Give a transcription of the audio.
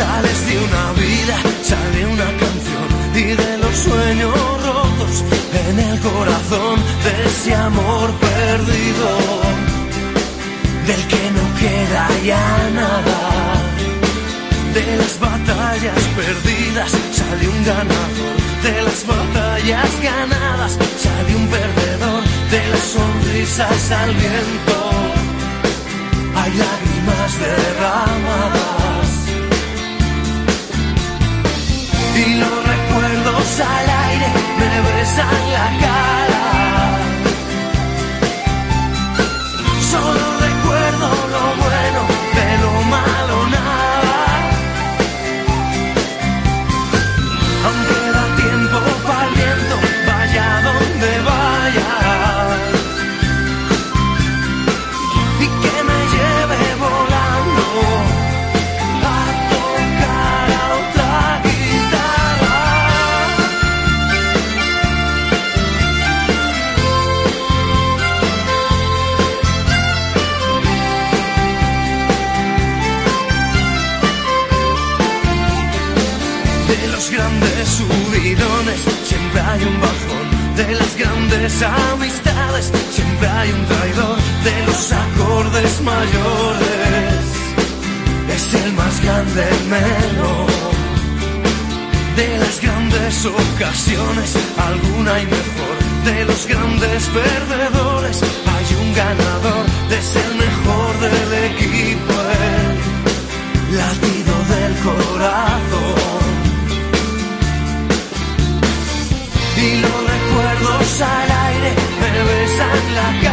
de una vida sale una canción y de los sueños rotos en el corazón de ese amor perdido, del que no queda ya nada. De las batallas perdidas sale un ganador, de las batallas ganadas sale un perdedor, de las sonrisas al viento hay lágrimas derramadas me siempre hay un bajón. De las grandes amistades siempre hay un traidor. De los acordes mayores es el más grande menor. De las grandes ocasiones alguna hay mejor. De los grandes perdedores hay un ganador. De ser mejor del equipo. el latino al aire, me besan la cara.